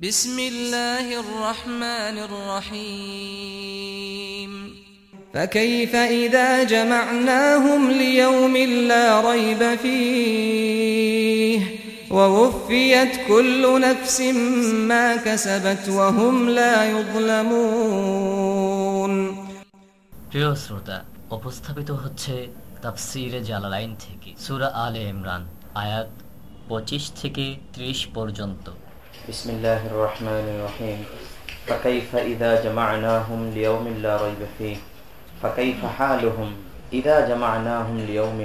بسم الله الرحمن الرحيم فكيف إذا جمعناهم ليوم لا ريب فيه ووفيت كل نفس ما كسبت وهم لا يظلمون প্রিয় শ্রোতা উপস্থাপিত হচ্ছে তাফসিরে জালালাইন থেকে সূরা আলে ইমরান আয়াত পঁচিশ থেকে ত্রিশ পর্যন্ত بسم الله الرحمن الرحيم فكيف إذا جمعناهم ليوم لا ريب فيه فكيف حالهم إذا جمعناهم ليوم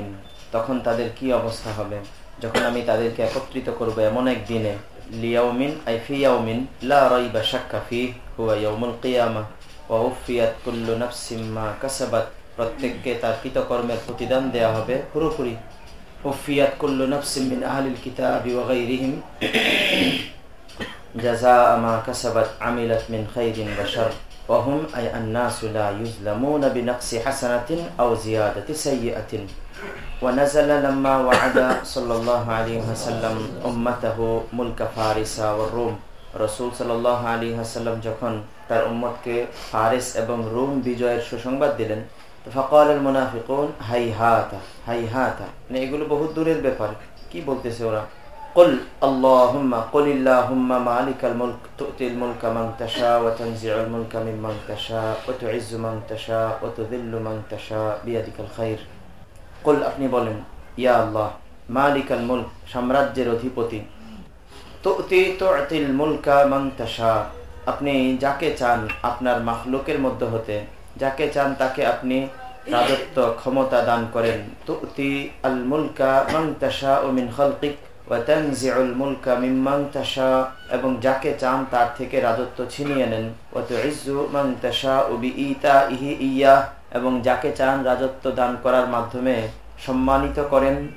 তখন তাদের কি অবস্থা হবে যখন আমি তাদেরকে একত্রিত করব এমন এক দিনে লিয়াউমিন আই ফি ইয়াউমিন লা রাইবা শাক্কা ফি হুয়া ইয়াউমুল কিয়ামা ওয়া উফিয়াত কুল্লু নাফসিম মা কাসাবাত প্রত্যেককে তার কৃতকর্মের প্রতিদান দেয়া হবে পুরোপুরি উফিয়াত কুল্লু নাফসিম মিন আহলিল কিতাবি ওয়া গায়রিহিম جزاء ما كسبت عملت من خير وشر وهم أي الناس لا يظلمون بنقص حسنة أو زيادة سيئة ونزل لما وعد صلى الله عليه وسلم أمته ملك فارس والروم রসুল সাল্লাহ আলী হাসাল্লাম যখন তার উম্মতকে ফারিস এবং রোম বিজয়ের সুসংবাদ দিলেন ফকাল মুনাফিকুন হাই হাতা হাই হাতা মানে এগুলো বহুত দূরের ব্যাপার কি বলতেছে ওরা قل اللهم قل اللهم مالك الملك تؤتي الملك من تشاء وتنزع الملك ممن تشاء وتعز من تشاء وتذل من تشاء بيدك الخير قل আপনি বলেন ইয়া আল্লাহ মালিক আল মুলক সাম্রাজ্যের অধিপতি তুতি তুতিল মুলকা মান তাশা আপনি যাকে চান আপনার মাখলুকের মধ্যে হতে যাকে চান তাকে আপনি রাজত্ব ক্ষমতা দান করেন তুতি আল মুলকা মান তাশা ও মিন খালকিক এবং যাকে চান তার থেকে রাজত্ব ছিনিয়ে নেন। ইয়া এবং যাকে চান রাজত্ব দান করার মাধ্যমে সম্মানিত করেন।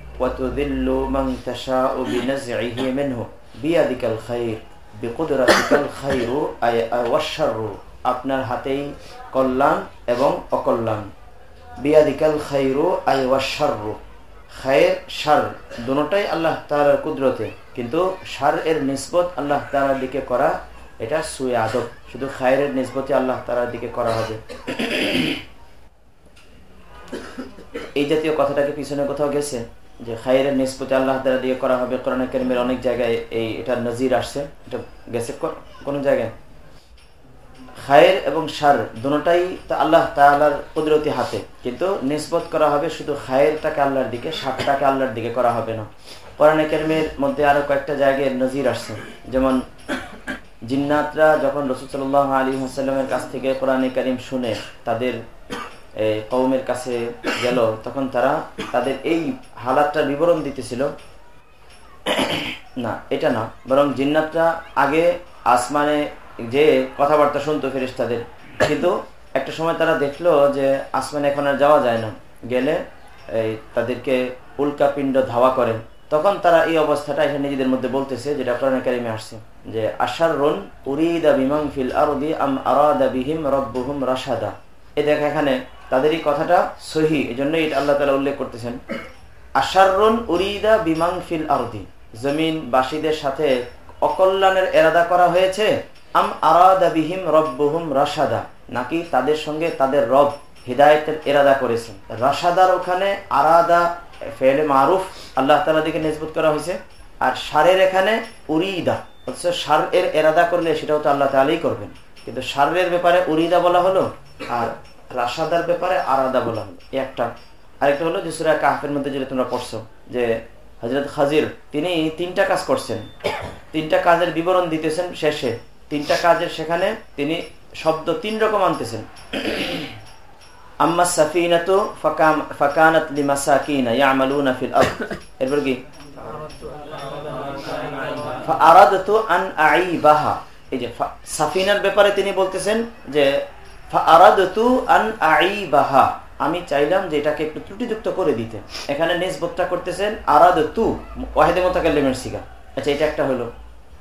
আপনার হাতেই কল্যাণ এবং অকল্যাণ। বিয়াদিকাল খাইরু, আই ওয়াশারু খায়ের সার দুটাই আল্লাহ তালার কুদরতে, কিন্তু সার এর নিসবত আল্লাহ তালার দিকে করা এটা সুয়ে আদব। শুধু খায়ের নিসবতে আল্লাহ তালার দিকে করা হবে। এই জাতীয় কথাটাকে পিছনে কোথাও গেছে? যে খায়ের নিসবতে আল্লাহ তালা দিকে করা হবে। কোরআন কেরমের অনেক জায়গায় এই এটা নজির আসছে। এটা গেছে কোনো জায়গায়? খায়ের এবং সার দুটাই তো আল্লাহ তালার কুদরতি হাতে। কিন্তু নিসবত করা হবে শুধু খায়েরটাকে আল্লাহর দিকে সারটাকে আল্লাহর দিকে করা হবে না। কোরআন কেরমের মধ্যে আরও কয়েকটা জায়গায় নজির আসছে। যেমন জিন্নাতরা যখন রসুল্লাহ আলী হাসাল্লামের কাছ থেকে কোরআন করিম শুনে তাদের কৌমের কাছে গেল, তখন তারা তাদের এই হালাতটা বিবরণ দিতেছিল। না, এটা না। বরং জিন্নাতরা আগে আসমানে যে কথাবার্তা শুনতো ফেরিস তাদের কিন্তু একটা সময় তারা দেখল যে আসমান এখন আর যাওয়া যায় না। গেলে এই তাদেরকে উল্কা পিণ্ড ধাওয়া করেন তখন তারা এই অবস্থাটা এখানে নিজেদের মধ্যে বলতেছে, যেটা কোরআন কারিমে আসছে, যে আশার রন উরিদা বিমাং ফিল আরদি আম আরাদা বিহিম রব্বুহুম রাশাদা। এই দেখ এখানে তাদের এই কথাটা সহি এই জন্য এটা আল্লাহ তালা উল্লেখ করতেছেন। আশার রন উরিদা বিমাং ফিল আরদি। জমিন বাসীদের সাথে অকল্যাণের এরাদা করা হয়েছে? আম আরাদা বিহিম রব্বুহুম রাশাদা, নাকি তাদের সঙ্গে তাদের রব হৃদায়তের এরাদা করেছেন। রাশাদার ওখানে আরাদা ফেলে মারুফ আল্লাহ তালা দিকে নিজবুত করা হয়েছে। আর সারের এখানে উরিদা অথচ সার এর এরাদা করলে সেটাও তো আল্লাহ তালাই করবেন। কিন্তু সারের ব্যাপারে উরিদা বলা হলো, আর রাশাদার ব্যাপারে আরাদা বলা হলো। একটা, আরেকটা হলো যে কাহের মধ্যে যেটা তোমরা পড়ছো, যে হজরত খাজির, তিনি তিনটা কাজ করছেন। তিনটা কাজের বিবরণ দিতেছেন শেষে। তিনটা কাজের সেখানে তিনি শব্দ তিন রকম আনতেছেন। আম্মা সাফিনাতু ফাকানাত লিমাসাকিনা ইয়ামালুনা ফিল এরপর কি? ফাআরাদতু আন আইবাহা এই যে সাফিনার ব্যাপারে তিনি বলতেছেন যে, ফাআরাদতু আন আইবাহা আমি চাইলাম যে এটাকে একটু ত্রুটিযুক্ত করে দিতে। এখানে নিসবতটা করতেছেন আরাদতু, ওয়াহিদে মুতাকাল্লিমের সিগা। আচ্ছা এটা একটা হলো।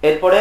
এরপরে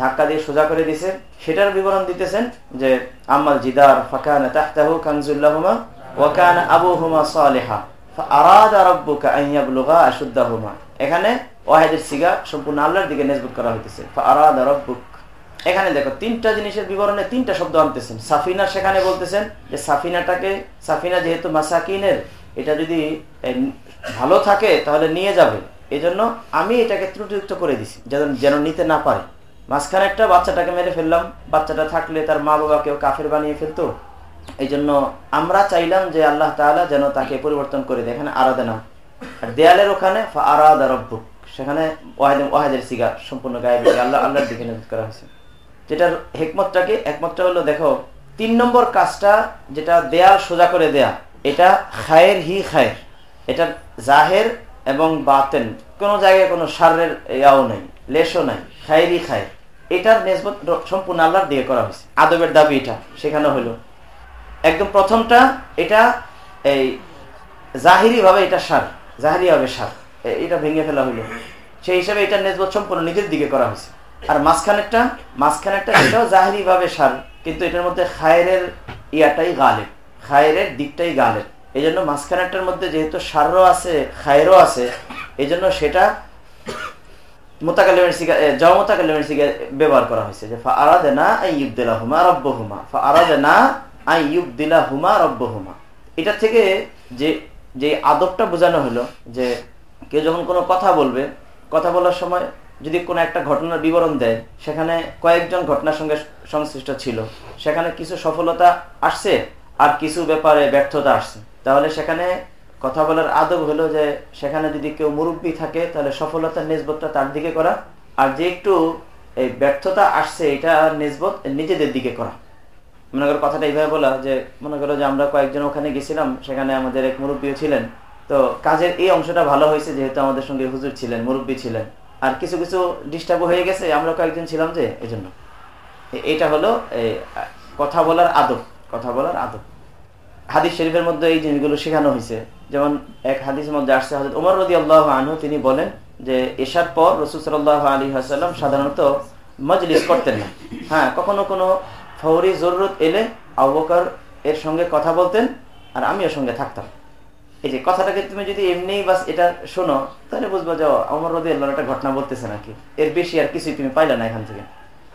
ধাক্কা দিয়ে সোজা করে দিছে। সেটার বিবরণ দিতেছেন যে আমাল জিদার ফাকান তাহতাহু কানজুল্লাহুমা ওয়াকান এখানে ওয়াহেদের সিগা সম্পূর্ণ আল্লাহর দিকে নেজবুত করা হইতেছে। এখানে দেখো, তিনটা জিনিসের বিবরণে তিনটা শব্দ আনতেছেন। সাফিনা সেখানে বলতেছেন যে, সাফিনাটাকে, সাফিনা যেহেতু মাসাকিনের, এটা যদি ভালো থাকে তাহলে নিয়ে যাবে। এই জন্য আমি এটাকে ত্রুটিযুক্ত করে দিছি, যেন যেন নিতে না পারে। মাঝখানে একটা বাচ্চাটাকে মেরে ফেললাম। বাচ্চাটা থাকলে তার মা বাবা কেউ কাফের বানিয়ে ফেলতো। এই জন্য আমরা চাইলাম যে আল্লাহ তালা যেন তাকে পরিবর্তন করে দেয়। এখানে আরাধনা আর দেয়ালের ওখানে আরাদ সেখানে ওয়াহেদের সিগা সম্পূর্ণ গায়ে আল্লাহ, আল্লাহর দিকে নিযুক্ত করা হয়েছে। যেটার হেকমতটা কি একমতটা হলো দেখো, তিন নম্বর কাজটা যেটা দেয়াল সোজা করে দেয়া, এটা খায়ের হি খায়ের। এটা জাহের এবং বাতেন। কোনো জায়গায় কোনো সারের ইয়াও নাই লেশও নাই। খায়েরই খায়ের। এটার নেসবত সম্পূর্ণ আল্লাহর দিয়ে করা হয়েছে। আদবের দাবি এটা, সেখানে হলো একদম প্রথমটা, এটা এই জাহিরি ভাবে এটা সার জাহিরি ভাবে সার এটা ভেঙে ফেলা হইল। সেই হিসাবে এটা নেসবত সম্পূর্ণ নিজের দিকে করা হয়েছে। আর মাঝখানেরটা মাঝখানেরটা এটাও জাহিরি ভাবে সার, কিন্তু এটার মধ্যে খায়ের ইয়াটাই গালের খায়ের দিকটাই গালের এই জন্য মাঝখানেরটার মধ্যে যেহেতু সারও আছে, খায়েরও আছে এই সেটা ব্যবহার করা হয়েছে না আই হুমা থেকে যে যে আদবটা বোঝানো হলো যে, কেউ যখন কোনো কথা বলবে, কথা বলার সময় যদি কোনো একটা ঘটনার বিবরণ দেয়, সেখানে কয়েকজন ঘটনার সঙ্গে সংশ্লিষ্ট ছিল, সেখানে কিছু সফলতা আসছে আর কিছু ব্যাপারে ব্যর্থতা আসছে। তাহলে সেখানে কথা বলার আদব হলো যে সেখানে যদি কেউ মুরব্বী থাকে, তাহলে সফলতার নিসবতটা তার দিকে করা। আর যে একটু এই ব্যর্থতা আসছে, এটা নিসবত নিজেদের দিকে করা। মনে করো কথাটা এইভাবে বলা যে, মনে করো যে আমরা কয়েকজন ওখানে গেছিলাম, সেখানে আমাদের এক মুরব্বীও ছিলেন। তো কাজের এই অংশটা ভালো হয়েছে, যেহেতু আমাদের সঙ্গে হুজুর ছিলেন, মুরব্বী ছিলেন। আর কিছু কিছু ডিস্টার্ব হয়ে গেছে, আমরা কয়েকজন ছিলাম যে এই জন্য এটা হলো কথা বলার আদব, কথা বলার আদব। হাদিস শরীফের মধ্যে এই জিনিসগুলো শেখানো হয়েছে। যেমন এক হাদিসের মধ্যে আসছে হাজর উমর রদি আল্লাহ আনহু, তিনি বলেন যে এসার পর রসুল সাল্লাহ আলী হাসাল্লাম সাধারণত মজলিস করতেন না। হ্যাঁ কখনো কোনো ফৌরি জরুরত এলে আবকার এর সঙ্গে কথা বলতেন আর আমিও সঙ্গে থাকতাম। এই যে কথাটাকে তুমি যদি এমনি বাস এটা শোনো, তাহলে বুঝব যে অমর রদি আল্লাহ একটা ঘটনা বলতেছে নাকি। এর বেশি আর কিছুই তুমি পাইলে না এখান থেকে।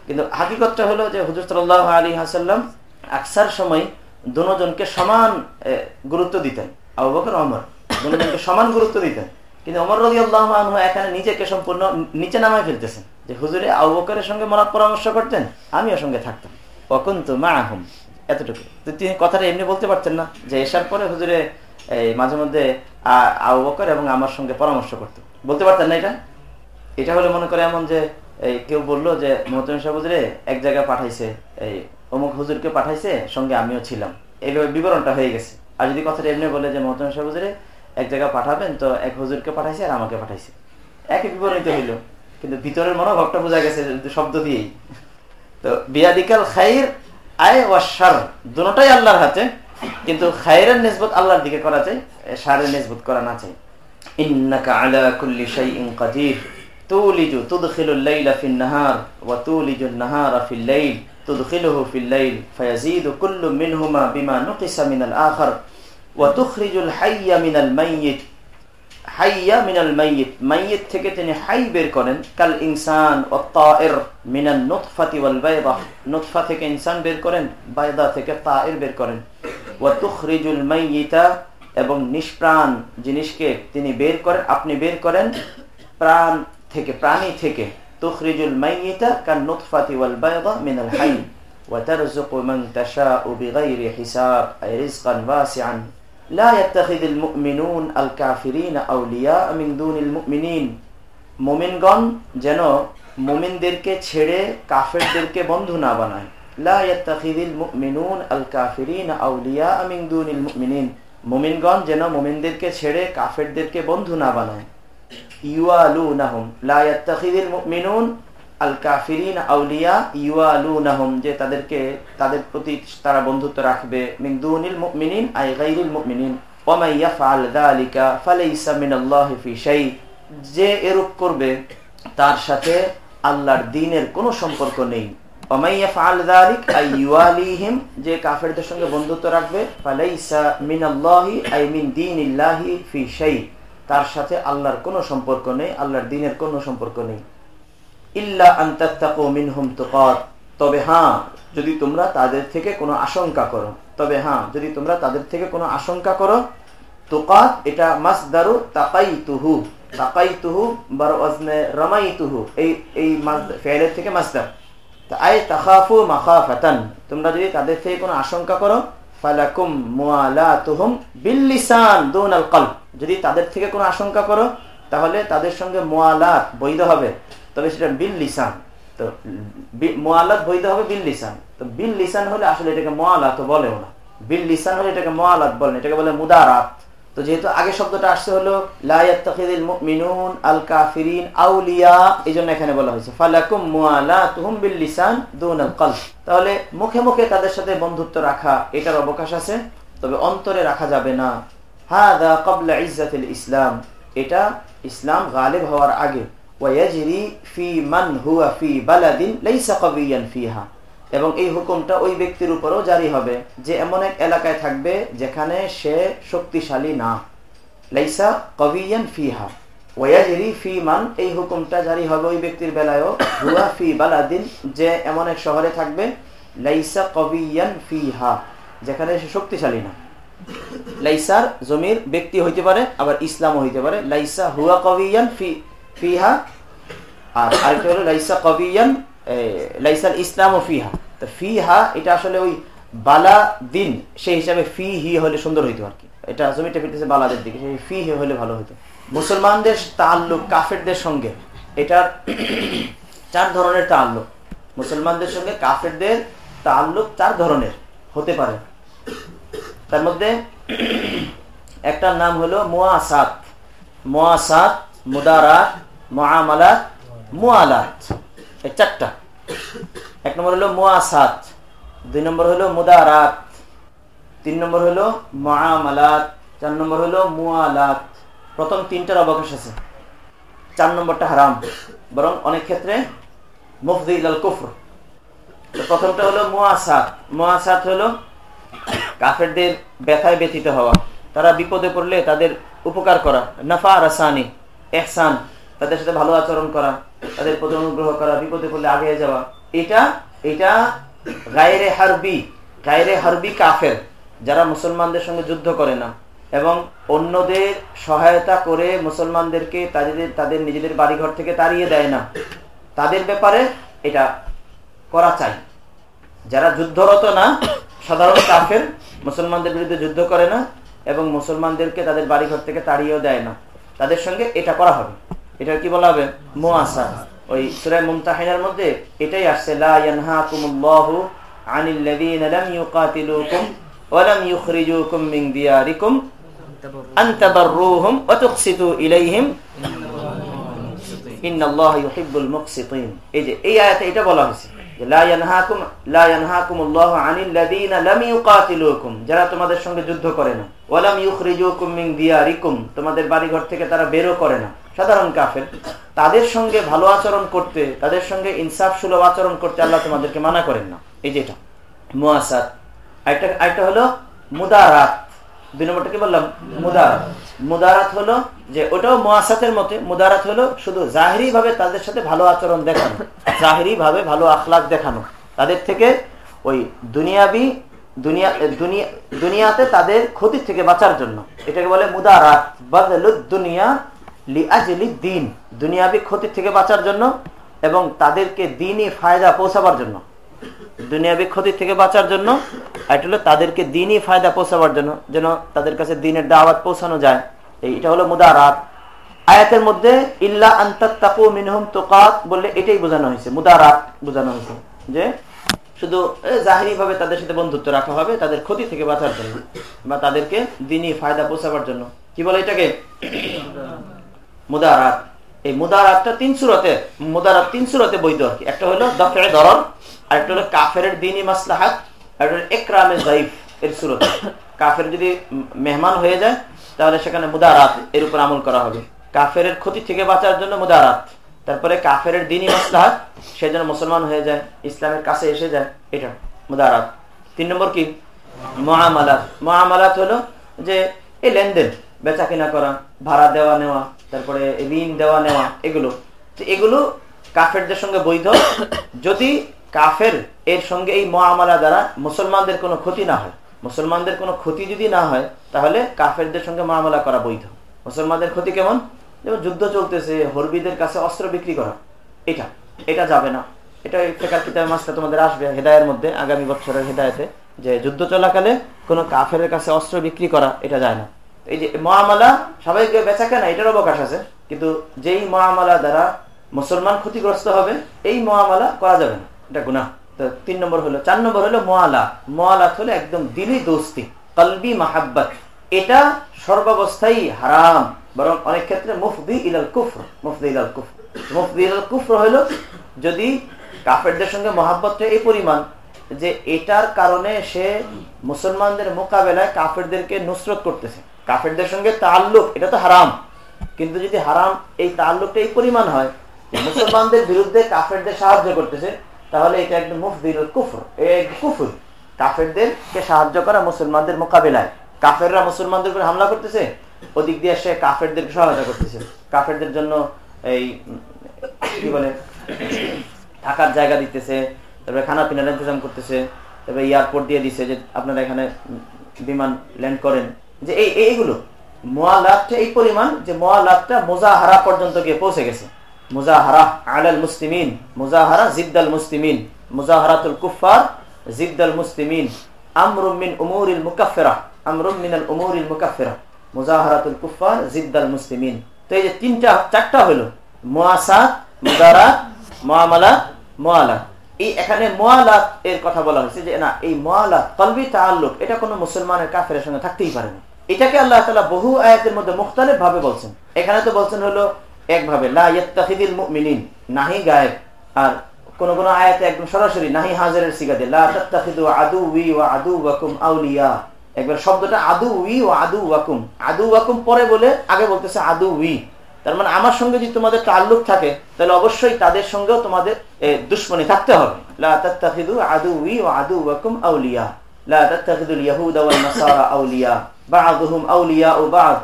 কিন্তু হাকিকতটা হলো যে হুজুর সাল্লাহ আলী হাসাল্লাম আকসার সময় দুজনকে সমান গুরুত্ব দিতেন। আবু বকর অমর সমান গুরুত্ব দিতেন। কিন্তু অমর রদি আল্লাহ এখানে নিজেকে সম্পূর্ণ নিচে নামায় ফেলতেছেন। যে হুজুরে আবু বকরের সঙ্গে পরামর্শ করতেন, আমিও সঙ্গে থাকতাম। এতটুকু। তো তিনি কথাটা এমনি বলতে পারতেন না, যে এসার পরে হুজুরে এই মাঝে মধ্যে আবু বকর এবং আমার সঙ্গে পরামর্শ করতো। বলতে পারতেন না এটা? এটা হলে মনে করে এমন যে, এই কেউ বলল যে মহতম হুজুরে, এক জায়গায় পাঠাইছে, এই অমুক হুজুরকে পাঠাইছে, সঙ্গে আমিও ছিলাম। এইভাবে বিবরণটা হয়ে গেছে। আর যদি কথাটা এমনি বলে যে মহতন সাহেব হুজুরে এক জায়গা পাঠাবেন, তো এক হুজুরকে পাঠাইছে আর আমাকে পাঠাইছে। একই বিবরণিত হইল, কিন্তু ভিতরের মনোভাবটা বোঝা গেছে শব্দ দিয়েই। তো বিয়াদিকাল খাইর, আয় ও সার দুটাই আল্লাহর হাতে, কিন্তু খাইরের নিসবত আল্লাহর দিকে করা চাই সারের নিসবত করা না চাই। ইন্নাকা আলা কুল্লি শাইইন কাদির, তুলিজু তুদখিলুল লাইলা ফিন নাহার, ওয়া তুলিজুন নাহারা ফিল লাইল, তুদখিলুহু ফিল লাইল, ফায়াজিদু কুল্লু মিনহুমা বিমা নুকিসা মিনাল وتخرج الحي من الميت হাইয়া মিনাল মাইয়িত মাইয়িত থেকে তিনি হাই বের করেন কাল ইনসান ও তায়ের মিনাল নুতফাতি ওয়াল বাইদা নুতফা থেকে ইনসান বের করেন বাইদা থেকে তায়ের বের করেন ওয়া তুখরিজুল মাইয়িতা এবং নিষ্প্রাণ জিনিসকে তিনি বের করেন আপনি বের করেন প্রাণ থেকে প্রাণী থেকে তুখরিজুল মাইয়িতা কাল নুতফাতি ওয়াল বাইদা মিনাল হাই وترزق من تشاء بغير حساب أي رزقا واسعا লা ইয়াত্তাখিযুল মুমিনুন আল কাফিরিনা আউলিয়া মিন দুনিল মুমিনিন মুমিনগণ যেন মুমিনদেরকে ছেড়ে কাফেরদেরকে বন্ধু না বানায়। লা ইয়াত্তাখিযুল মুমিনুন আল কাফিরিনা আউলিয়া মিন দুনিল মুমিনিন মুমিনগণ যেন মুমিনদেরকে ছেড়ে কাফেরদেরকে বন্ধু না বানায়। ইউয়ালুনাহুম। লা ইয়াত্তাখিযুল মুমিনুন আল কাফিরিন আউলিয়া ইউয়ালুনাহুম, যে তাদেরকে, তাদের প্রতি তারা বন্ধুত্ব রাখবে। মিন দুনিল মুমিনিন, আই গায়রিল মুমিনিন। ওয়া মান ইয়াফআল যালিকা ফালাইসা মিনাল্লাহি ফি শাই। যে এরূপ করবে, তার সাথে আল্লাহর দ্বীনের কোনো সম্পর্ক নেই। ওয়া মান ইয়াফআল যালিক, আই ইউয়ালিহিম, যে কাফেরদের সঙ্গে বন্ধুত্ব রাখবে। ফালাইসা মিনাল্লাহি, আই মিন দীনিল্লাহি ফি শাই। তার সাথে আল্লাহর কোনো সম্পর্ক নেই, আল্লাহর দ্বীনের কোনো সম্পর্ক নেই। তবে হ্যাঁ যদি তোমরা তাদের থেকে কোনো আশঙ্কা করো, তবে হ্যাঁ যদি তোমরা তাদের থেকে কোনো আশঙ্কা করো, তুকাত এটা এই এই থেকে মাসদার। আই তাখাফু মাখাফাতান, তোমরা যদি তাদের থেকে কোনো আশঙ্কা করো বিল্লিসান যদি তাদের থেকে কোনো আশঙ্কা করো, তাহলে তাদের সঙ্গে মোয়ালাত বৈধ হবে। তবে সেটা বিল লিসান। তো মোয়ালাত বৈধ হবে বিল লিসান। তো বিল লিসান হলে আসলে এটাকে মোয়ালাত বলেও না। বিল লিসান হলে এটাকে মোয়ালাত বলেন এটাকে বলে মুদারাত। তো যেহেতু আগে শব্দটা আসছে হলো আল কাফিরিন আউলিয়া এই জন্য এখানে বলা হয়েছে। ফালাকুম তাহলে মুখে মুখে তাদের সাথে বন্ধুত্ব রাখা, এটার অবকাশ আছে, তবে অন্তরে রাখা যাবে না। হাদা কবলা ইজ্জাতুল ইসলাম। এটা ইসলাম গালিব হওয়ার আগে। ওয়াজরি ফি মান হুয়া ফি বালাদিন লাইসা কবিয়ান ফিহা। এবং এই হুকুমটা ওই ব্যক্তির উপরও জারি হবে যে এমন এক এলাকায় থাকবে যেখানে সে শক্তিশালী না। লাইসা কবিয়ান ফিহা। ওয়াজরি ফি মান, এই হুকুমটা জারি হবে ওই ব্যক্তির বেলায়ও, হুয়া ফি বালাদিন, যে এমন এক শহরে থাকবে, লাইসা কবিয়ান ফিহা, যেখানে সে শক্তিশালী না। লাইসার জমির ব্যক্তি হইতে পারে, আবার ইসলামও হইতে পারে। লাইসা হুয়া কবিয়ান ফি, ফিহা আর আরেকটা হলো লাইসা কবিয়ান লাইসাল ইসলাম ও ফিহা। তো ফিহা, এটা আসলে ওই বালা দিন, সেই হিসাবে ফি হি হলে সুন্দর হইতো আর কি। এটা জমিটা ফিরতেছে বালাদের দিকে, সেই ফি হি হলে ভালো হইতো। মুসলমানদের তাল্লুক কাফেরদের সঙ্গে, এটার চার ধরনের তাল্লুক মুসলমানদের সঙ্গে কাফেরদের তাল্লুক চার ধরনের হতে পারে। তার মধ্যে একটার নাম হলো মোয়াসাত মোয়াসাত মুদারাত মহামালাত মুআলাত। এই চারটা। এক নম্বর হলো মোয়াসাত দুই নম্বর হলো মুদারাত, তিন নম্বর হলো মহামালাত চার নম্বর হলো মুআলাত। প্রথম তিনটার অবকাশ আছে। চার নম্বরটা হারাম, বরং অনেক ক্ষেত্রে মুফদিল আল কুফর। প্রথমটা হলো মোয়াসাত মোয়াসাত হলো কাফেরদের ব্যথায় ব্যথিত হওয়া। তারা বিপদে পড়লে তাদের উপকার করা। নাফা রাসানি এহসান। তাদের সাথে ভালো আচরণ করা, তাদের প্রতি অনুগ্রহ করা, বিপদে পড়লে আগে যাওয়া। এটা এটা গায়রে হারবি গায়রে হারবি কাফের, যারা মুসলমানদের সঙ্গে যুদ্ধ করে না। এবং অন্যদের সহায়তা করে মুসলমানদেরকে তাদের তাদের নিজেদের বাড়িঘর থেকে তাড়িয়ে দেয় না। তাদের ব্যাপারে এটা করা চাই। যারা যুদ্ধরত না, সাধারণ কাফের, মুসলমানদের বিরুদ্ধে যুদ্ধ করে না, এবং মুসলমানদেরকে তাদের বাড়িঘর থেকে তাড়িয়েও দেয় না। তাদের সঙ্গে এটা করা হবে। এটা কি বলা হবে? মোয়াসা ওই সুরায় মুমতাহিনার মধ্যে এটাই আসছে, লা ইয়ানহাকুমুল্লাহু আনিল্লাযীনা লাম ইউকাতিলুকুম ওয়া লাম ইউখরিজুকুম মিন দিয়ারিকুম আন তাবাররুহুম ওয়া তুকসিতু ইলাইহিম ইন্নাল্লাহা ইউহিব্বুল মুকসিতিন এই যে, এই আয়াতে এটা বলা হয়েছে যারা তোমাদের সঙ্গে যুদ্ধ করে না ওয়ালাম তোমাদের বাড়িঘর থেকে তারা বেরো করে না। সাধারণ কাফের, তাদের সঙ্গে ভালো আচরণ করতে, তাদের সঙ্গে ইনসাফ সুলভ আচরণ করতে আল্লাহ তোমাদেরকে মানা করেন না। এই যেটা মুআসাত আরেকটা আরেকটা হলো মুদারাত। দুই নম্বরটা কি বললাম? মুদারাত। মুদারাত হলো যে ওটাও মোয়াসাতের মতে, মুদারাত হলো শুধু জাহিরি ভাবে তাদের সাথে ভালো আচরণ দেখানো জাহিরি ভাবে ভালো আখলাক দেখানো। তাদের থেকে ওই দুনিয়াবি, দুনিয়া দুনিয়াতে তাদের ক্ষতির থেকে বাঁচার জন্য। এটাকে বলে মুদারাত। বদলুদ দুনিয়া লিআজলি দিন দুনিয়াবি ক্ষতির থেকে বাঁচার জন্য এবং তাদেরকে দিনই ফায়দা পৌঁছাবার জন্য। দুনিয়াবি ক্ষতির থেকে বাঁচার জন্য, এটা হলো তাদেরকে দিনই ফায়দা পৌঁছাবার জন্য, যেন তাদের কাছে দিনের দাওয়াত পৌঁছানো যায়। এটা হলো মুদারাত। আয়াতের মধ্যে, ইল্লা আন্তাত্তাকু মিনহুম তোকাত বললে এটাই বোঝানো হয়েছে, মুদারাত বোঝানো হয়েছে। যে শুধু জাহিরি ভাবে তাদের সাথে বন্ধুত্ব রাখা হবে, তাদের ক্ষতি থেকে বাঁচার জন্য, বা তাদেরকে দিনই ফায়দা পৌঁছাবার জন্য। কি বলে এটাকে? মুদারাত। এই মুদারাতটা তিন সুরতে, মুদারাত তিন সুরতে বৈধ আর কি। একটা হলো দফে দরর, আর একটা হলো কাফের দিনই মাসলাহাত, আর একটা একরামে জাইফ এর সুরতে। কাফের যদি মেহমান হয়ে যায়, তাহলে সেখানে মুদারাত এর উপর আমল করা হবে। কাফের ক্ষতি থেকে বাঁচার জন্য মুদারাত। তারপরে কাফের দিনই মাসলাহাত, সে যেন মুসলমান হয়ে যায়, ইসলামের কাছে এসে যায়, এটা মুদারাত। তিন নম্বর কি? মহামালাত মহামালাত হলো যে এই লেনদেন বেচা কিনা করা, ভাড়া দেওয়া নেওয়া তারপরে ঋণ দেওয়া নেওয়া, এগুলো। তো এগুলো কাফেরদের সঙ্গে বৈধ। যদি কাফের এর সঙ্গে এই মহামালা দ্বারা মুসলমানদের কোনো ক্ষতি না হয়, মুসলমানদের কোনো ক্ষতি যদি না হয়, তাহলে কাফেরদের সঙ্গে মহামালা করা বৈধ। মুসলমানদের ক্ষতি কেমন? যেমন যুদ্ধ চলতেছে, হরবিদের কাছে অস্ত্র বিক্রি করা। এটা এটা যাবে না। এটা ফেকার কিতাবের মাসটা তোমাদের আসবে, হেদায়ের মধ্যে, আগামী বছরের হেদায়তে, যে যুদ্ধ চলাকালে কোনো কাফের কাছে অস্ত্র বিক্রি করা, এটা যায় না। এই যে মহামালা সবাইকে বেচা কেনা, এটার অবকাশ আছে। কিন্তু যেই মহামালা দ্বারা মুসলমান ক্ষতিগ্রস্ত হবে, এই মহামালা করা যাবে না। এটা গুণা তো তিন নম্বর হলো, চার নম্বর হলো মোয়ালা। মোয়ালাত হলো একদম দিলি দোস্তি, কলবি মাহাব্বাত। এটা সর্বাবস্থায় হারাম, বরং অনেক ক্ষেত্রে মুফদি ইলাল কুফর, মুফদি ইলাল কুফর। মুফদি ইলাল কুফর হলো যদি কাফেরদের সঙ্গে মহাব্বতটা এই পরিমাণ যে এটার কারণে সে মুসলমানদের মোকাবেলায় কাফেরদেরকে নুসরত করতেছে। কাফেরদের সঙ্গে তাল্লুক এটা তো হারাম। কিন্তু যদি হারাম, এই তাল্লুকটা এই পরিমাণ হয় মুসলমানদের বিরুদ্ধে কাফেরদের সাহায্য করতেছে, তাহলে এটা একদম মুফদির কুফর কুফুর। কাফেরদেরকে সাহায্য করা মুসলমানদের মোকাবেলায়। কাফেররা মুসলমানদের উপর হামলা করতেছে, ওদিক দিয়ে সে কাফেরদেরকে সহায়তা করতেছে। কাফেরদের জন্য এই, কি বলে, থাকার জায়গা দিতেছে, তারপরে খানা পিনার ইন্তজাম করতেছে, তারপরে এয়ারপোর্ট দিয়ে দিছে যে আপনারা এখানে বিমান ল্যান্ড করেন। যে এই এইগুলো মোয়ালাভটা এই পরিমাণ যে মোয়ালাভটা মোজাহারা পর্যন্ত গিয়ে পৌঁছে গেছে। মুজাহারা আলাল মুসলিমিন, মুজাহারা জিদ্দাল মুসলিমিন, মুজাহারাতুল কুফার জিদ্দাল মুসলিমিন আমরুমিন উমুরিল মুকাফেরা আমরুমিনাল উমুরিল মুকাফেরা কুফার জিদ্দাল তো এই যে তিনটা, চারটা হলো মোয়াসাত, মুজারাত, মোয়ামালা, মোয়ালা। এই এখানে মোয়ালাত এর কথা বলা হয়েছে যে না, এই মোয়ালাত, কলবি তাল্লুক এটা কোনো মুসলমানের কাফের সঙ্গে থাকতেই পারে না। এটাকে আল্লাহ তালা বহু আয়াতের মধ্যে মুখতালিফ ভাবে বলছেন। এখানে তো বলছেন হলো একভাবে নাহি গায়েব। আর কোন কোন আয়াতে একদম সরাসরি, নাহি হাজারের সিগা দিয়ে আদু একবার শব্দটা আদু উই ও আদু ওয়াকুম আদু ওয়াকুম পরে বলে আগে বলতেছে আদু উই তার মানে আমার সঙ্গে যদি তোমাদের তাল্লুক থাকে, তাহলে অবশ্যই তাদের সঙ্গেও তোমাদের দুশ্মনী থাকতে হবে। আদু উই ও আদু ওয়াকুম আউলিয়া লা তাত্তাখিদুল নাসারা আউলিয়া বা'দুহুম আউলিয়া ও বা'দ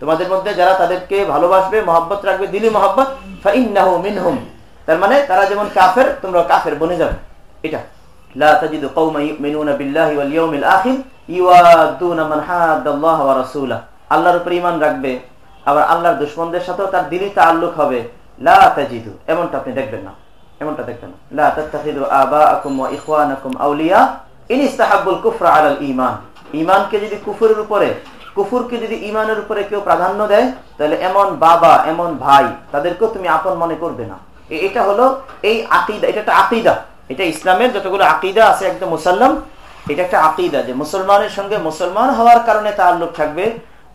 তোমাদের মধ্যে যারা তাদেরকে ভালোবাসবে, মহব্বত রাখবে, দিলি মহব্বত মিনহুম। তার মানে তারা যেমন কাফের তোমরা কাফের বনে যাবে। এটা। লা তাজিদু কওমান ইউমিনুনা বিল্লাহি ওয়াল ইয়াউমিল আখির মান হাদাল্লাহ ওয়া রাসূলাহু আল্লাহর উপর ঈমান রাখবে, আবার আল্লাহর দুশমনদের সাথেও তার দিলি তাআল্লুক হবে। লা তাজিদু, এমনটা আপনি দেখবেন না। এমনটা দেখবেন না। লা তাত্তাখিদু আবাআকুম ওয়া ইখওয়ানাকুম আউলিয়া। ইন আলাল ঈমান। ঈমানকে যদি কুফরের উপরে, কুফুরকে যদি ইমানের উপরে কেউ প্রাধান্য দেয়, তাহলে এমন বাবা, এমন ভাই, তাদেরকেও তুমি আপন মনে করবে না। এটা হলো এই আকিদা, এটা একটা আকিদা। এটা ইসলামের যতগুলো আকিদা আছে একদম মুসাল্লাম, এটা একটা আকিদা যে মুসলমানের সঙ্গে মুসলমান হওয়ার কারণে তাল্লুক থাকবে,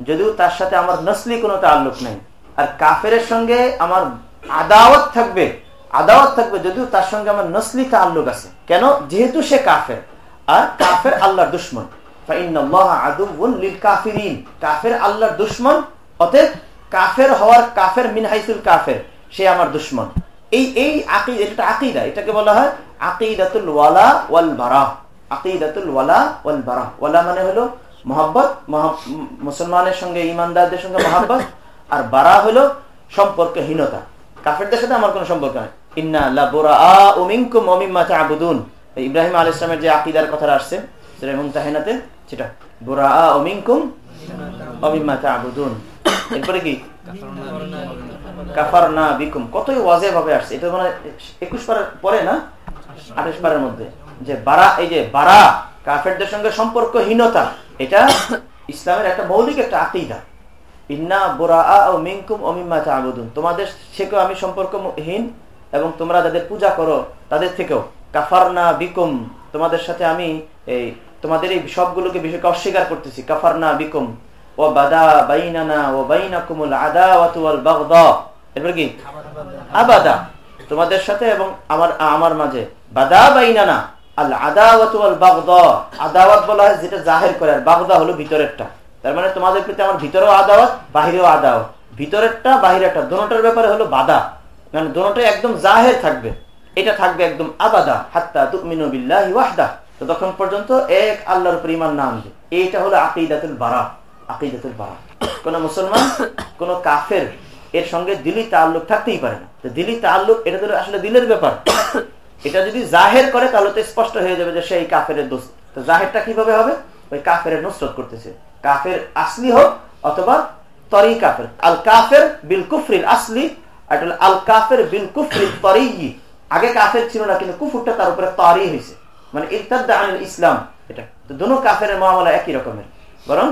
যদিও তার সাথে আমার নসলি কোনো তাল্লুক নেই। আর কাফের সঙ্গে আমার আদাওয়াত থাকবে আদাওয়াত থাকবে, যদিও তার সঙ্গে আমার নসলি তাল্লুক আছে। কেন? যেহেতু সে কাফের। আর কাফের আল্লাহর দুশ্মন। মানে হলো মুসলমানের সঙ্গে, ইমানদারদের সঙ্গে মোহাব্বত, আর বারা হলো সম্পর্কহীনতা। কাফেরদের সাথে আমার কোনো সম্পর্ক নাই। ইন্না লা বুরা উমিনকুম ওমিম্মা তা'বুদুন। ইব্রাহিম আলাইহিস সালামের যে আকীদার কথা আসছে সেটা মুমতাহিনাতে সেটা বুরা উমিনকুম ওমিম্মা তা'বুদুন। এরপরে কি? কাফার না বিকুম। কতই ওয়াজে ভাবে আসছে। এটা মানে একুশ পারের পরে না? আঠাশ পারের মধ্যে। যে বারা, এই যে বারা, কাফেরদের সঙ্গে সম্পর্কহীনতা, এটা ইসলামের একটা মৌলিক একটা আকিদা। ইন্না বোরা মিনকুম অমিম্মা চাবুদুন তোমাদের থেকেও আমি সম্পর্কহীন এবং তোমরা যাদের পূজা করো, তাদের থেকেও। কাফার না বিকুম, তোমাদের সাথে আমি এই, তোমাদের এই সবগুলোকে বিষয়কে অস্বীকার করতেছি। কাফার না বিকুম, ও বাদা বাইনানা, ও বাইনাকুমুল আদাওয়াতু ওয়াল বাগদা। এরপর কি? আবাদা। তোমাদের সাথে এবং আমার আমার মাঝে। বাদা বাইনানা, আল আদাওয়াতু বাগদা। আদাওয়াত বলা হয় যেটা জাহির করে, আর বাগদা হলো ভিতরেরটা। তার মানে তোমাদের প্রতি আমার ভিতরেও আদাওয়াত, বাহিরেও আদাওয়াত। ভিতরেরটা, বাহিরেরটা দোনোটার ব্যাপারে হলো বাদা। মানে দোনোটাই একদম জাহের থাকবে। এটা থাকবে একদম আবাদা, হাত্তা তুমিনু ওয়াহদা তো তখন পর্যন্ত এক আল্লাহর উপর ইমান না আনবে। এইটা হলো আকিদাতুল বারা আকিদাতুল বারা। কোন মুসলমান, কোন কাফের, এর সঙ্গে দিলি তাল্লুক থাকতেই পারে না। তো দিলি তাল্লুক এটা তো আসলে দিলের ব্যাপার। এটা যদি জাহের করে, তাহলে তো স্পষ্ট হয়ে যাবে যে সেই কাফের দোষ তো জাহেরটা কীভাবে হবে? ওই কাফের নুসরত করতেছে। কাফের আসলি হোক অথবা তরি কাফের আল কাফের বিল কুফরিল আসলি আল কাফের বিল কুফরিল তরি আগে কাফের ছিল না, কিন্তু কুফুরটা তার উপরে তরি হয়েছে। মানে ইরতাদ্দা আনিল ইসলাম, এটা। তো দোনো কাফের মামলা একই রকমের। বরং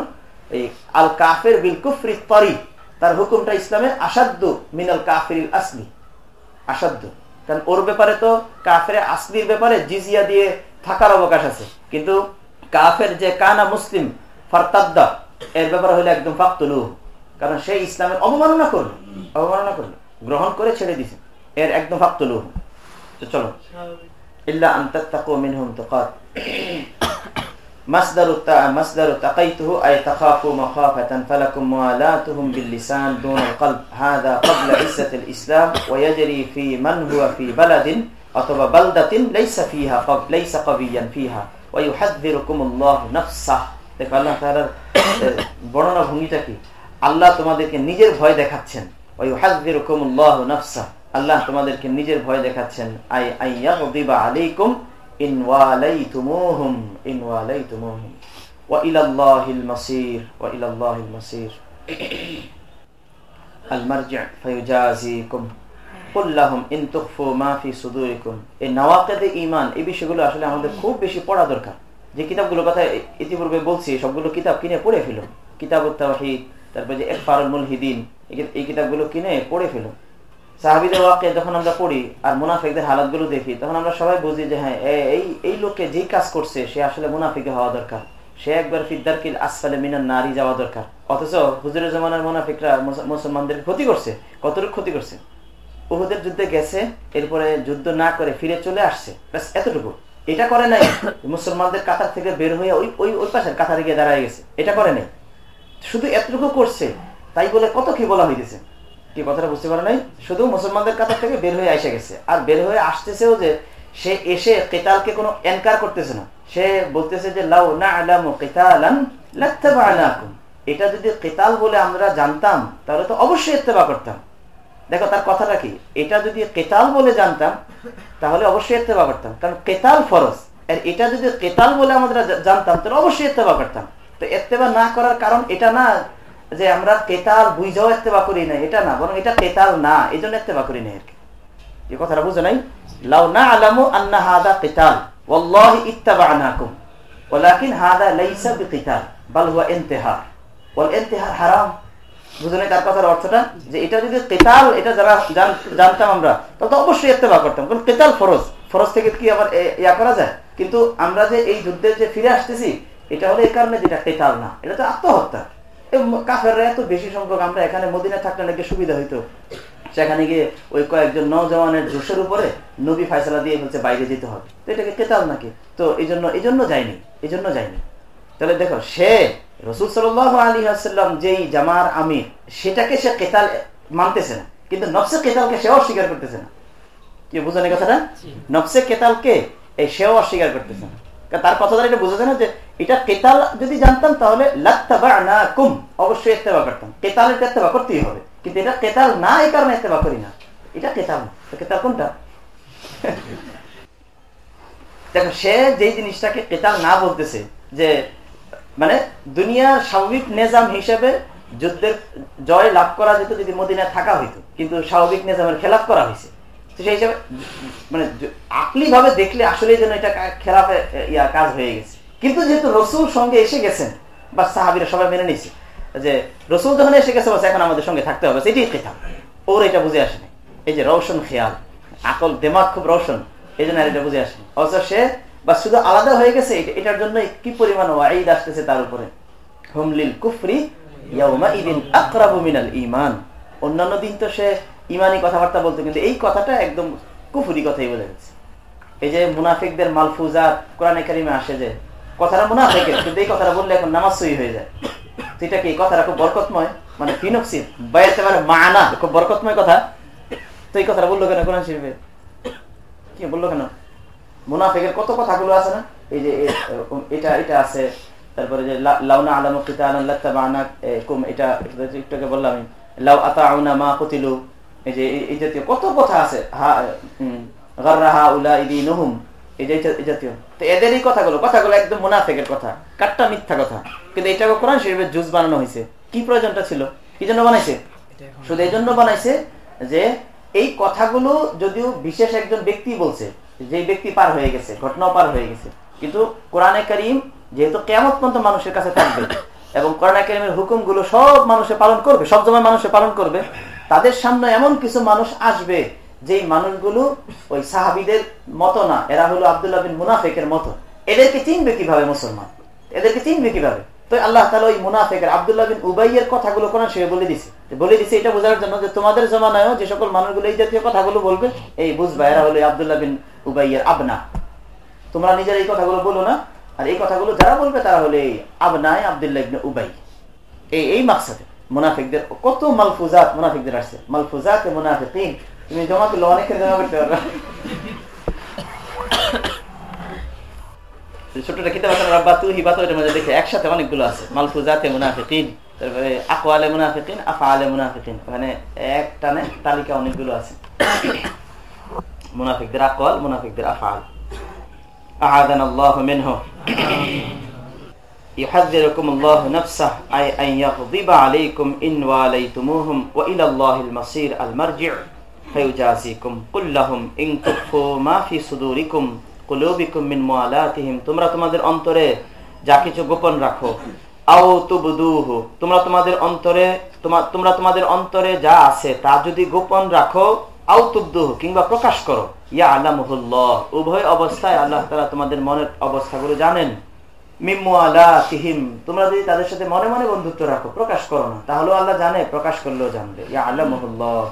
এই আল কাফের বিল কুফরি তরি তার হুকুমটা ইসলামে আসাদ্দ মিনাল কাফির আসলি। আসাধ্য কারণ ওর ব্যাপারে তো কাফের আসলির ব্যাপারে জিজিয়া দিয়ে থাকার অবকাশ আছে। কিন্তু কাফের যে কানা মুসলিম, ফারতাদ্দা, এর ব্যাপারে হলে একদম ফাক্তলু। কারণ সে ইসলামের অবমাননা করল। অবমাননা করল। গ্রহণ করে ছেড়ে দিছে। এর একদম ফাক্তলু। তো চলো ইল্লা আন্তাত্তাকু মিনহুম তুকাত مصدر مصدر تقيته أي تخافوا مخافة فلكم موالاتهم باللسان دون القلب هذا قبل عزة الإسلام ويجري في من هو في بلد أطب بلدة ليس فيها قب ليس قويا فيها ويحذركم الله نفسه দেখো আল্লাহ তাআলার বর্ণনা ভঙ্গিটা কি আল্লাহ তোমাদেরকে নিজের ভয় দেখাচ্ছেন ওয়াইহাযযিরুকুমুল্লাহু নাফসা আল্লাহ তোমাদেরকে নিজের ভয় দেখাচ্ছেন। এই বিষয়গুলো আসলে আমাদের খুব বেশি পড়া দরকার। যে কিতাবগুলোর কথা ইতিপূর্বে বলছি, সবগুলো কিতাব কিনে পড়ে ফেলুন। কিতাবুত তাওহীদ, তারপর যে ইকফারুল মুলহিদিন, এই কিতাবগুলো কিনে পড়ে ফেলুন। সাহাবিদের ওয়াকে যখন আমরা পড়ি আর মুনাফিকদের হালাতগুলো দেখি, তখন আমরা সবাই বুঝি যে হ্যাঁ এই এই লোককে যেই কাজ করছে, সে আসলে মুনাফিকে হওয়া দরকার। সে একবার ফিদ্দারকিল আসফালে মিনার নারী যাওয়া দরকার। অথচ হুজুরের জমানার মুনাফিকরা মুসলমানদের ক্ষতি করছে, কতটুকু ক্ষতি করছে? উহুদের যুদ্ধে গেছে, এরপরে যুদ্ধ না করে ফিরে চলে আসছে। ব্যাস, এতটুকু। এটা করে নাই, মুসলমানদের কাতার থেকে বের হয়ে ওই ওই ওই পাশের কাতারে গিয়ে দাঁড়ায় গেছে। এটা করে নাই। শুধু এতটুকু করছে, তাই বলে কত কি বলা হইতেছে? কি কথাটা বুঝতে পারে নাই? শুধু মুসলমানদের কাতার থেকে বের হয়ে এসে গেছে। আর বের হয়ে আসতেছেও যে সে এসে কেতালকে কোনো এনকার করতেছে না। সে বলতেছে যে, লাউ না আলামু কেতালান এটা যদি কেতাল বলে আমরা জানতাম, তাহলে তো অবশ্যই ইত্তেবা করতাম। দেখো, তার কথাটা কি? এটা যদি কেতাল বলে জানতাম, তাহলে অবশ্যই ইত্তেবা করতাম। কারণ কেতাল ফরজ। আর এটা যদি কেতাল বলে আমরা জানতাম, তাহলে অবশ্যই ইত্তেবা করতাম। তো ইত্তেবা না করার কারণ এটা না যে আমরা কেতাল বুঝাও ইত্তেবা করি না এটা না, বরং এটা কেতাল না এই জন্য ইত্তেবা করি না আর কি। এই কথাটা বুঝে নাই? লাউ না আলামু আন্না হাদা কেতাল, ওয়াল্লাহি ইত্তাবানাকুম, ওয়ালাকিন হাদা লাইসা বিকিতাল, বাল হুয়া ইন্তেহার ওয়াল ইন্তেহার হারাম। বুঝে নাই তার কথার অর্থটা? যে এটা যদি কেতাল, এটা যারা জানতাম আমরা, তাহলে তো অবশ্যই ইত্তেবা করতাম। কারণ কেতাল ফরজ। ফরজ থেকে কি আবার ইয়া করা যায়? কিন্তু আমরা যে এই যুদ্ধে যে ফিরে আসতেছি, এটা হলো এই কারণে যেটা কেতাল না, এটা তো আত্মহত্যা। কাফেররা এত বেশি সংখ্যক আমরা এখানে মদিনা থাকলে নাকি সুবিধা হইতো। সেখানে গিয়ে ওই কয়েকজন নজওয়ানের জোশের উপরে নবী ফায়সালা দিয়ে বাইরে যেতে হবে। তো এটাকে কেতাল নাকি? তো এই জন্য এই জন্য যায়নি এই জন্য যায়নি। তাহলে দেখো সে রসুল সাল আলী আসাল্লাম যেই জামার আমির সেটাকে সে কেতাল মানতেছে না। কিন্তু নফসে কেতালকে সেও অস্বীকার করতেছে না। কি বুঝলেন কথাটা? নফসে কেতালকে এই সেও অস্বীকার করতেছে না। তার কথা দ্বারা এটা বোঝা যায় না যে এটা কেতাল যদি জানতাম তাহলে কুম অবশ্যই ইত্তেবা করতাম। কেতালের ইত্তেবা করতেই হবে। কিন্তু এটা কেতাল না, এই কারণে ইত্তেবা করি না। এটা কেতাল না। কেতাল কোনটা? দেখো, সে যেই জিনিসটাকে কেতাল না বলতেছে, যে মানে দুনিয়ার স্বাভাবিক নেজাম হিসেবে যুদ্ধের জয় লাভ করা যেত যদি মদিনায় থাকা হইতো, কিন্তু স্বাভাবিক নেজামের খেলাফ করা হয়েছে সেই হিসাবে মানে আকলি ভাবে দেখলে আসলে যেন এটা ইয়া, কাজ হয়ে গেছে। কিন্তু যেহেতু রসুল সঙ্গে এসে গেছেন, বা সাহাবিরা সবাই মেনে নিছে যে রসুল যখন এসে গেছে এখন আমাদের সঙ্গে থাকতে হবে খেতাম। ওর এটা বুঝে আসেনি। এই যে খেয়াল, আকল, দেমাগ খুব রৌশন এই জন্য এটা বুঝে আসেনি। অথচ সে বা শুধু আলাদা হয়ে গেছে এটার জন্য কি পরিমাণ ওয়াইদ আসতেছে তার উপরে? হুমলিল কুফরি ইমান অন্যান্য দিন তো সে ইমানি কথাবার্তা বলতো, কিন্তু এই কথাটা একদম কুফুরি কথাই বলে গেছে এই যে মুনাফিকদের মালফুজাত কোরআনে কারিমে আসে যে, কথাটা মুনাফিকের, কিন্তু এই কথাটা বললে এখন নামাজ সই হয়ে যায়। কি কথাটা খুব বরকতময়? মানে ফিনক্সিন মানে খুব বরকতময় কথা। তো এই কথাটা বলল কেন কোরআন কি বলল কেন? মুনাফিকের কত কথাগুলো আছে না? এই যে এটা এটা আছে, তারপরে যে লাউনা আলাম এটা একটু বললাম লাউ আতা আউনা মা কতিলু। এই যে, এই জাতীয় কত কথা আছে এদেরই কথাগুলো কথাগুলো একদম মুনাফেকের কথা, কাটটা মিথ্যা কথা। কিন্তু এটাকে কোরআন শরীফের জুজ বানানো হয়েছে। কি প্রয়োজনটা ছিল? কি জন্য বানাইছে? শুধু এই জন্য বানাইছে যে, এই কথাগুলো যদিও বিশেষ একজন ব্যক্তি বলছে, যে ব্যক্তি পার হয়ে গেছে, ঘটনাও পার হয়ে গেছে, কিন্তু কোরআনে করিম যেহেতু কেমন পর্যন্ত মানুষের কাছে থাকবে, এবং কোরআন করিমের হুকুমগুলো সব মানুষে পালন করবে, সব সময় মানুষে পালন করবে তাদের সামনে এমন কিছু মানুষ আসবে যে মানুষগুলো ওই সাহাবিদের মতো না। এরা হলো আবদুল্লাহ বিন মুনাফেকের মতো। এদেরকে চিনবে কীভাবে মুসলমান? এদেরকে চিনবে কীভাবে? তো আল্লাহ তালা ওই মুনাফেকের, আবদুল্লাহ বিন উবাইয়ের কথাগুলো কোরআন সে বলে দিছে। বলে দিছে এটা বোঝার জন্য যে তোমাদের জমানায় যে সকল মানুষগুলো এই জাতীয় কথাগুলো বলবে, এই বুঝবা, এরা হলো আবদুল্লাহ বিন উবাইয়ের আবনা। তোমরা নিজের এই কথাগুলো বলো না, আর এই কথাগুলো যারা বলবে তারা হলে এই আবনায় আবদুল্লাহ ইবনে উবাই। এই এই মাকসাদে। মুনাফিকদের, কত মালফুজাত মুনাফিকদের আসছে? মালফুজাত মুনাফিকিন। তুমি জমা করলে অনেকে জমা করতে পারো ছোটটা কিতাব রাব্বা তু হিবাত তোর মধ্যে দেখে, একসাথে অনেকগুলো আছে। মালফুজাতে মুনাফিকিন, তারপরে আকোয়ালে মুনাফিকিন আফা আলে মুনাফিকিন। মানে এক টানে তালিকা অনেকগুলো আছে। মুনাফিকদের আকোয়াল মুনাফিকদের আফাল আহাদান আল্লাহ মিনহু। يحذركم الله نفسه أي أن يغضب عليكم إن واليتموهم وإلى الله المصير المرجع فيجازيكم قل لهم إن تخفوا ما في صدوركم قلوبكم من موالاتهم তোমরা তোমাদের অন্তরে যা কিছু গোপন রাখো আও তুবদুহু তোমরা তোমাদের অন্তরে তোমরা তোমাদের অন্তরে যা আছে তা যদি গোপন রাখো আউতুবদুহ কিংবা প্রকাশ করো ইয়া আলামুল্লাহ উভয় অবস্থায় আল্লাহ তালা তোমাদের মনের অবস্থাগুলো জানেন তিহিম তোমরা যদি তাদের সাথে মনে মনে বন্ধুত্ব রাখো প্রকাশ করো না তাহলে আল্লাহ জানে প্রকাশ করলেও জানবে ইয়া আলামুল্লাহ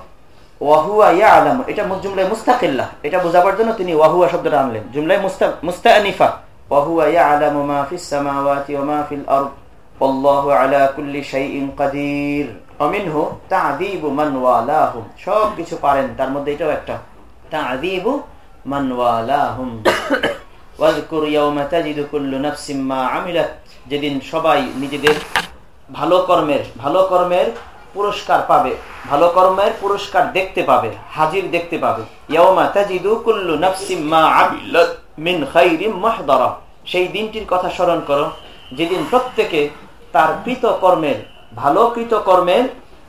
ওয়াহুয়া ইয়া আলাম এটা জুমলাই মুস্তাকিল্লাহ এটা বোঝাবার জন্য তিনি ওয়াহুয়া শব্দটা আনলেন জুমলাই মুস্তা মুস্তানিফা ওয়াহুয়া ইয়া আলামু মা ফিস সামাওয়াতি ওয়া মা ফিল আরদ والله على كل شيء قدير অমিনহু তাদিবু মানওয়ালাহুম সব কিছু পারেন তার মধ্যে এটাও একটা তাদিবু মানওয়ালাহুম ওয়াজকুর যেদিন সবাই নিজেদের ভালো কর্মের ভালো কর্মের পুরস্কার পাবে, ভালো কর্মের পুরস্কার দেখতে পাবে, হাজির দেখতে পাবে। সেই দিনটির কথা স্মরণ করো, যেদিন প্রত্যেকে তার কৃত কর্মের ভালো কৃতকর্মের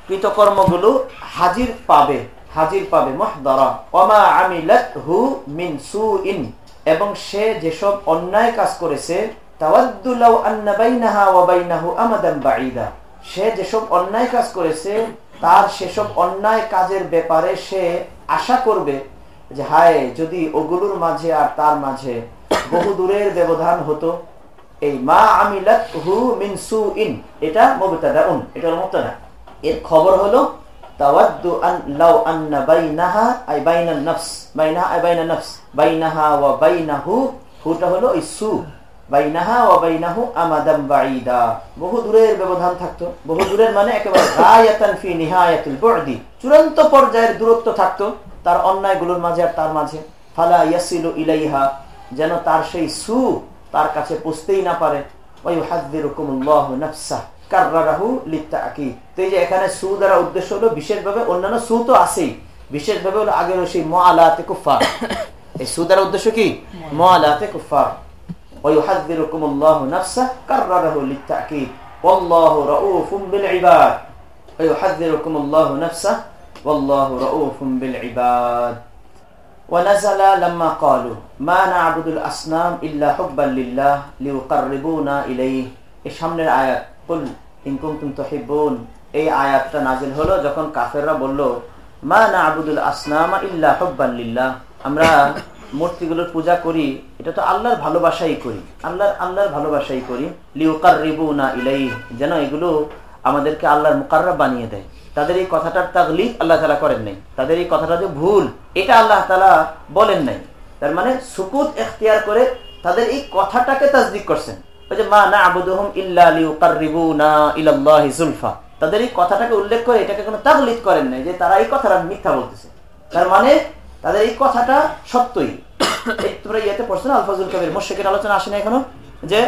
কৃতকর্মগুলো হাজির পাবে হাজির পাবে মহদরা। অমা আমিলাত হু মিন সু ইন এবং সে যেসব অন্যায় কাজ করেছে সে যেসব অন্যায় কাজ করেছে, তার সেসব অন্যায় কাজের ব্যাপারে সে আশা করবে যে, হায়, যদি ওগুলোর মাঝে আর তার মাঝে বহু দূরের ব্যবধান হতো, এই মা ইন এটা মুবতাদা উন এটা মুবতাদা। এর খবর হলো তাওয়াদ্দু আন আন্না বাইনাহা, আই বাইনান নফস। বাইনাহা, আই নফস। বাইনাহা ওয়া বাইনাহু, হুটা হলো সু। বাইনাহা ওয়া বাইনাহু আমাদাম বহু দূরের ব্যবধান থাকতো। বহু দূরের মানে একেবারে গায়াতান ফি নিহায়াতুল বুদি। চূড়ান্ত পর্যায়ের দূরত্ব থাকতো তার অন্যায়গুলোর মাঝে আর তার মাঝে। ফালা ইয়াসিলু ইলাইহা, যেন তার সেই সু তার কাছে পুষতেই না পারে। এখানে সু দ্বারা উদ্দেশ্য হলো বিশেষভাবে অন্যান্য সু তো আছেই বিশেষভাবে হলো আগের সেই মালাতে কুফা এই সু দ্বারা উদ্দেশ্য কি মালাতে কুফা ويحذركم الله نفسه كرره للتأكيد والله رؤوف بالعباد ويحذركم الله نفسه والله رؤوف بالعباد ونزل لما قالوا ما نعبد الأصنام إلا حبا لله ليقربونا إليه এই সামনের আয়াত এই আয়াতটা নাজিল হলো যখন কাফেররা বলল, মা না'বুদুল আসনামা ইল্লা আমরা মূর্তিগুলোর পূজা করি, এটা তো আল্লাহর ভালোবাসাই করি। আল্লাহর আল্লাহর ভালোবাসাই করি। লিউকাররিবুনা ইলাইহি, যেন এগুলো আমাদেরকে আল্লাহর মুকাররা বানিয়ে দেয়। তাদের এই কথাটার তাগলিদ আল্লাহ তালা করেন নাই। তাদের এই কথাটা যে ভুল, এটা আল্লাহ তালা বলেন নাই। তার মানে সুকুত এখতিয়ার করে তাদের এই কথাটাকে তাজদিক করছেন। ওই মা না তাদের এই কথাটাকে উল্লেখ করে এটাকে কোনো করেন নাই যে তারা এই কথাটা মিথ্যা বলতেছে। তার মানে তাদের এই কথাটা সত্যই। তোমরা ইয়েতে পড়ছো না আলফাজুল কবির মুর্শিকের আলোচনা আসে না এখনও? যে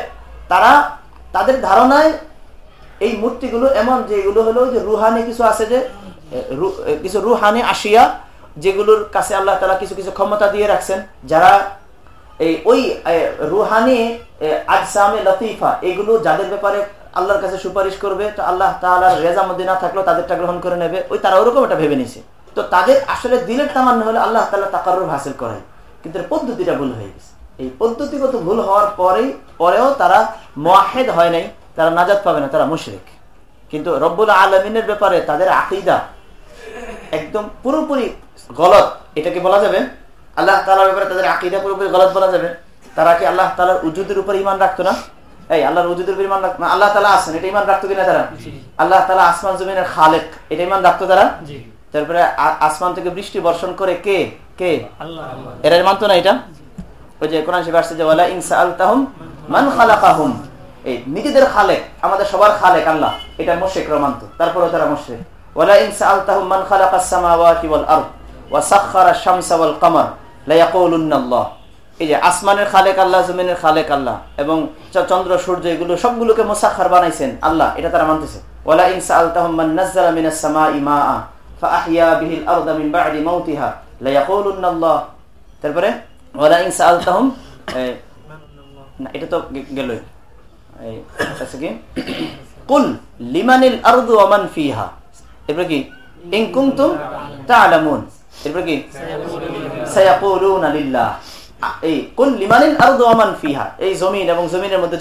তারা তাদের ধারণায় এই মূর্তিগুলো এমন যে এগুলো হলো যে রুহানি কিছু আছে যে কিছু রুহানি আসিয়া যেগুলোর কাছে আল্লাহ তালা কিছু কিছু ক্ষমতা দিয়ে রাখছেন। যারা এই ওই রুহানি আজসামে লতিফা, এগুলো যাদের ব্যাপারে আল্লাহর কাছে সুপারিশ করবে, তো আল্লাহ তালার রেজা মধ্যে না থাকলেও তাদেরটা গ্রহণ করে নেবে। ওই তারা ওরকম এটা ভেবে নিছে। তো তাদের আসলে দিলের তামান্য হলে আল্লাহ তালা তাকার হাসিল করায় কিন্তু পদ্ধতিটা ভুল হয়ে গেছে। এই পদ্ধতিগত ভুল হওয়ার পরেই, পরেও তারা মোয়াহেদ হয় নাই, তারা নাজাদ পাবে না, তারা মুশরিক। কিন্তু রব্বুল আলমিনের ব্যাপারে তাদের আকিদা একদম পুরোপুরি গলত। এটাকে বলা যাবে আল্লাহ তালার ব্যাপারে তাদের আকিদা পুরোপুরি গলত বলা যাবে। তারা কি আল্লাহ তালার উজুদের উপর ইমান রাখতো না? এই আল্লাহর উজুদের উপর ইমান রাখতো না আল্লাহ তালা আসেন এটা ইমান রাখতো কিনা তারা? আল্লাহ তালা আসমান জমিনের খালেক এটা ইমান রাখতো তারা? তারপরে আসমান থেকে বৃষ্টি বর্ষণ করে কে? কে? এরা মানতো না এটা? ওই যে কোরআন শিব আসছে যে ওয়ালা ইনসা আলতাহুম মান খালাকাহুম। এই নিজেদের খালেক আমাদের সবার খালেক আল্লাহ এটা মুশরিকরা মানতো তারপরে তারা মুশরিক ওয়ালা ইনসা আলতাহুম মান খালাকাস সামাওয়াতি ওয়াল আরদ ওয়া সাখখারা আশ-শামসা ওয়াল কমার। লা আল্লাহ এই যে আসমানের খালেক আল্লাহ, জমিনের খালেক আল্লাহ এবং চন্দ্র, সূর্য, এগুলো সবগুলোকে মুসাখার বানাইছেন আল্লাহ, এটা তারা মানতেছে। ইনসা আলতাহুম তারপরে, ওয়ালা ইন সাআলতাহুম না, এটা তো গেলই। আছে কি? কুল লিমানিল আরদু ওয়া ফিহা। এরপরে কি? ইন কুনতুম তা'লামুন এরপরে কি?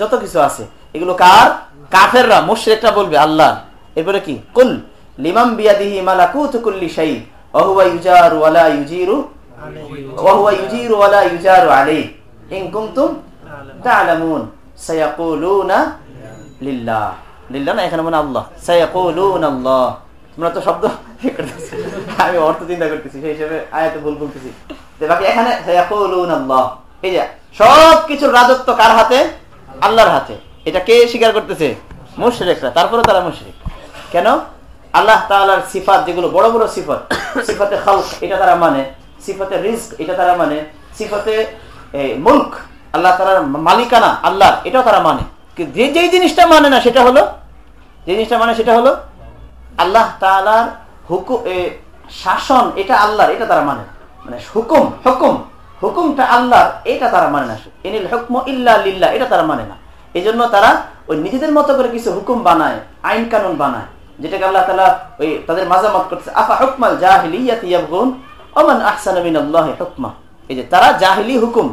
যত কিছু আছে, এগুলো কার? কাফেররা, মুশরিকরা বলবে আল্লাহ এরপরে কি? কুল লিমাম বিয়াদিহি মালাকুতু কুল্লি শাই ওয়া হুয়া ইউজারু ইউজিরু, ওয়া হুয়া ইউজিরু ওয়া লা ইউজারু আলাইহি। ইন সায়াকুলুনা লিল্লাহ। লিল্লাহ না, এখানে মানে আল্লাহ। সায়াকুলুনা আল্লাহ। তোমরা তো শব্দ আমি অর্থ চিন্তা করতেছি, সেই হিসেবে আয়াতে ভুল বলতেছি। বাকি এখানে এই যে, সবকিছুর রাজত্ব কার হাতে? আল্লাহর হাতে। এটা কে স্বীকার করতেছে? মুশরেকরা। তারপরে তারা মুশরেক। কেন? আল্লাহ তালার সিফাত, যেগুলো বড় বড় সিফত, সিফাতে খালক, এটা তারা মানে। সিফাতে রিস্ক এটা তারা মানে। সিফাতে মুল্ক, আল্লাহ তালার মালিকানা আল্লাহ এটাও তারা মানে। যে যেই জিনিসটা মানে না, সেটা হলো? যে জিনিসটা মানে সেটা হলো? আল্লাহ তালার হুকুম শাসন এটা আল্লাহর, এটা তারা মানে। মানে হুকুম হুকুম। হুকুমটা আল্লাহর, এটা তারা মানে না এনিল হুকম ইল্লা লিল্লাহ, এটা তারা মানে না। এই জন্য তারা ওই নিজেদের মতো করে কিছু হুকুম বানায়, আইন কানুন বানায়, যেটাকে আল্লাহ তালা ওই তাদের মাজামত করতেছে, আফা হুকমাল জাহিলিয়াত ইয়াবগুন, ওমান আহসান মিনাল্লাহি হুকমা। এই যে তারা জাহিলি হুকুম।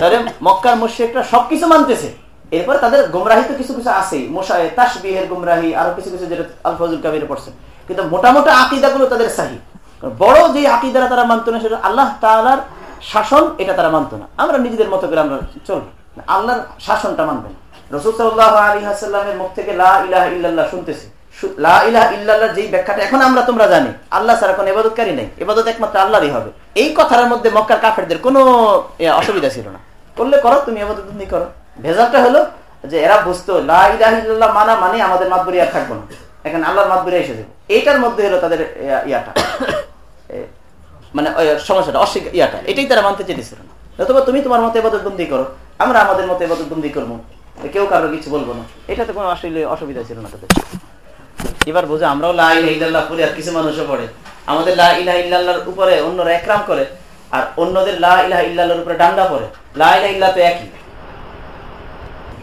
তাহলে মক্কার মুশরিকরা সবকিছু মানতেছে। এরপর তাদের গুমরাহি তো কিছু কিছু আছে মোশায়ে তাসবিহের গুমরাহি, আরও কিছু কিছু যেটা আল ফজল কাবির পড়ছে। কিন্তু মোটামোটা আকিদাগুলো তাদের সাহি। বড় যে আকিদারা তারা মানতো না, সেটা আল্লাহ তাআলার শাসন, এটা তারা মানতো না। আমরা নিজেদের মতো করে আমরা চলবো আল্লাহর শাসনটা মানবেন রসুল সাল্লাহ মুখ থেকে লা ইলাহা ইল্লাল্লাহ শুনতেছি। ব্যাখ্যাটা এখন আমরা তোমরা জানি, আল্লাহ ছাড়া কোনো ইবাদতকারী নেই। ইবাদত একমাত্র আল্লাহরই হবে। এই কথার মধ্যে মক্কার কাফেরদের কোনো অসুবিধা ছিল না। করলে করো, তুমি ইবাদত তুমি করো। ভেজালটা হলো যে এরা বুঝতো, লা ইলাহা মানা মানে আমাদের মাতবরি আর থাকব না। এখানে আল্লাহর মাতবরি এসে যাবে এইটার মধ্যে হলো তাদের ইয়াটা। মানে সমস্যাটা, অস্বীকার, ইয়াটা। এটাই তারা মানতে চেয়েছিল না। অথবা তুমি তোমার মতো এবাদত বন্দি করো, আমরা আমাদের মতো এবাদত বন্দি করব। কেউ কারও কিছু বলব না। এটাতে কোনো আসলে অসুবিধা ছিল না তাদের। এবার বোঝো, আমরাও লা ইলাহা ইল্লাল্লাহ পড়ি আর কিছু মানুষও পড়ে। আমাদের লা ইলাহা ইল্লাল্লাহর উপরে অন্যরা একরাম করে, আর অন্যদের লা ইলাহা ইল্লাল্লাহর উপরে ডান্ডা পড়ে। লা ইলাহা ইল্লাহ তো একই।